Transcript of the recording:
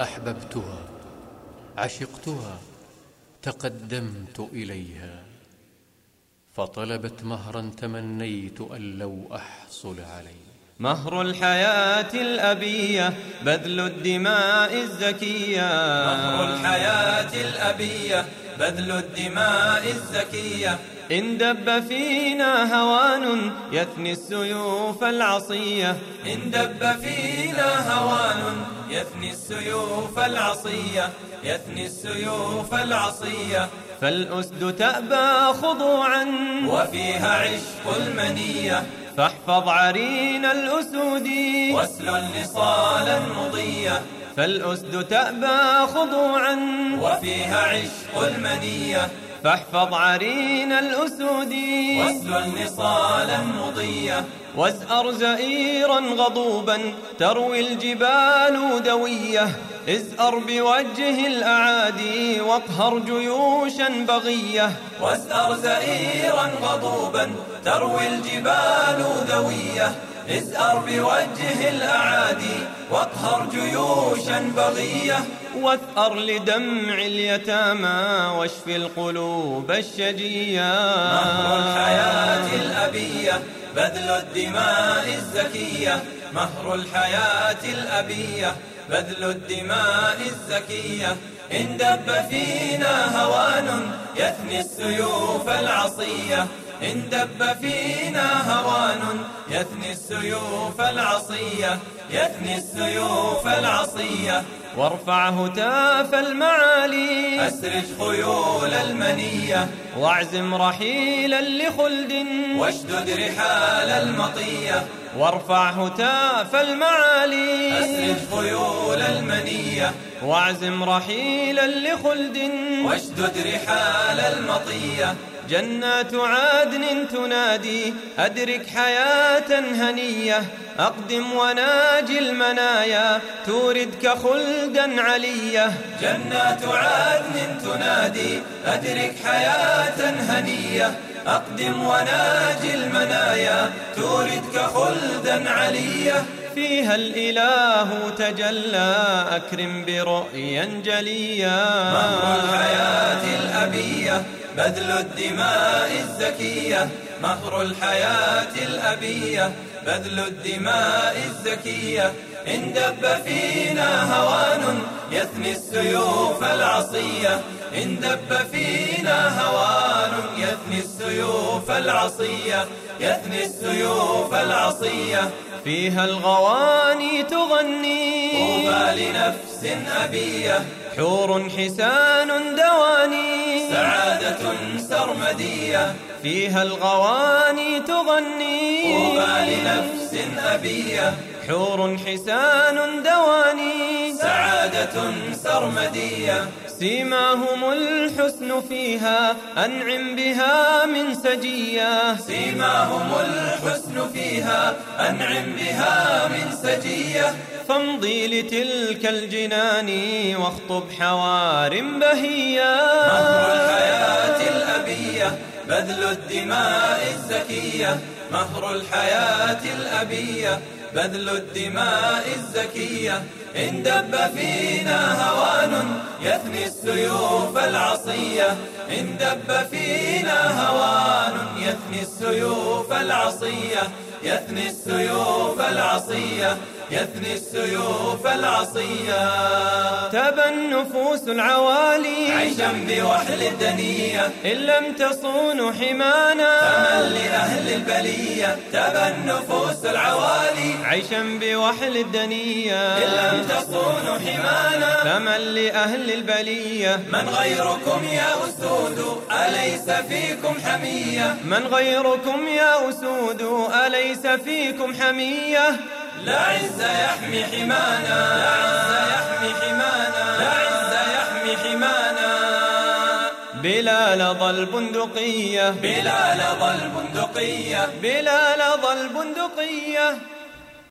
أحببتها عشقتها تقدمت إليها. فطلبت مهرا تمنيت أن لو أحصل عليه مهر الحياة الأبية بذل الدماء الزكية. مهر الحياة الأبية بذل الدماء الزكية. إن دب فينا هوان يثني السيوف العصية. إن دب فينا هوان يثني السيوف العصية. يثني السيوف العصية. فالأسد تأبى خضوعا وفيها عشق المنية. فاحفظ عرين الأسود واسل نصالا مضية فالأسد تأبى خضوعا وفيها عشق المنية. فاحفظ عرين الأسود. واسل نصالا مضية. وازأر زئيرا غضوبا. تروي الجبال دوية. ازأر بوجه الأعادي واقهر جيوشا بغية. وازأر زئيرا غضوبا. تروي الجبال ذوية ازأر بوجه الأعادي واقهر جيوشا بغية. واثأر لدمع اليتامى واشف القلوب الشجية. مهر الحياة الأبية بذل الدماء الزكية. مهر الحياة الأبية بذل الدماء الزكية. إن دب فينا هوان يثني السيوف العصية. إن دب فينا هوان يثني السيوف العصية يثني السيوف العصية. وارفع هتاف المعالي أسرج خيول المنية. واعزم رحيلا لخلد واشدد رحال المطية. وارفع هتاف المعالي أسرج خيول المنية. واعزم رحيلا لخلد واشدد رحال المطية. جنات عدن تنادي أدرك حياة هنية. أقدم وناجي المنايا توردك خلدا علية جنات عدن تنادي أدرك حياة هنية. أقدم وناجي المنايا توردك خلدا علية فيها الإله تجلى أكرم برؤيا جليا. مهر الحياة الأبية. بذل الدماء الزكية مهر الحياة الأبية. بذل الدماء الزكية إن دب فينا هوان يثني السيوف العصية. إن دب فينا هوان يثني السيوف العصية. يثني السيوف العصية. فيها الغواني تغني. طوبى لنفس أبية. حور حسان دواني. سعادة سرمدية. فيها الغواني تغني. طوبى لنفس أبية. حور حسان دواني. سعادة سرمدية. سيماهم الحسن فيها أنعم بها من سجية. سيماهم الحسن فيها أنعم بها من سجية. فامضي لتلك الجنان واخطب حوار بهيا مهر الحياة الأبية بذل الدماء الزكية. مهر الحياة الأبية بذل الدماء الزكية إن دب فينا هوان يثني السيوف العصية. إن دب فينا هوان يثني السيوف العصية يثني السيوف العصية. يثني السيوف العصية. تبى النفوس العوالي. عيشا بوحل الدنية. إن لم تصونوا حمانا. فمن لأهل البلية. تبى النفوس العوالي. عيشا بوحل الدنيا إن لم تصونوا حمانا. فمن لأهل البلية. من غيركم يا أسود أليس فيكم حمية؟ من غيركم يا أسود أليس فيكم حمية؟ لا عز يحمي حمانا. لا عز يحمي حمانا. لا عز يحمي حمانا. بلال ظل البندقية بلال ظل البندقية بلال ظل البندقية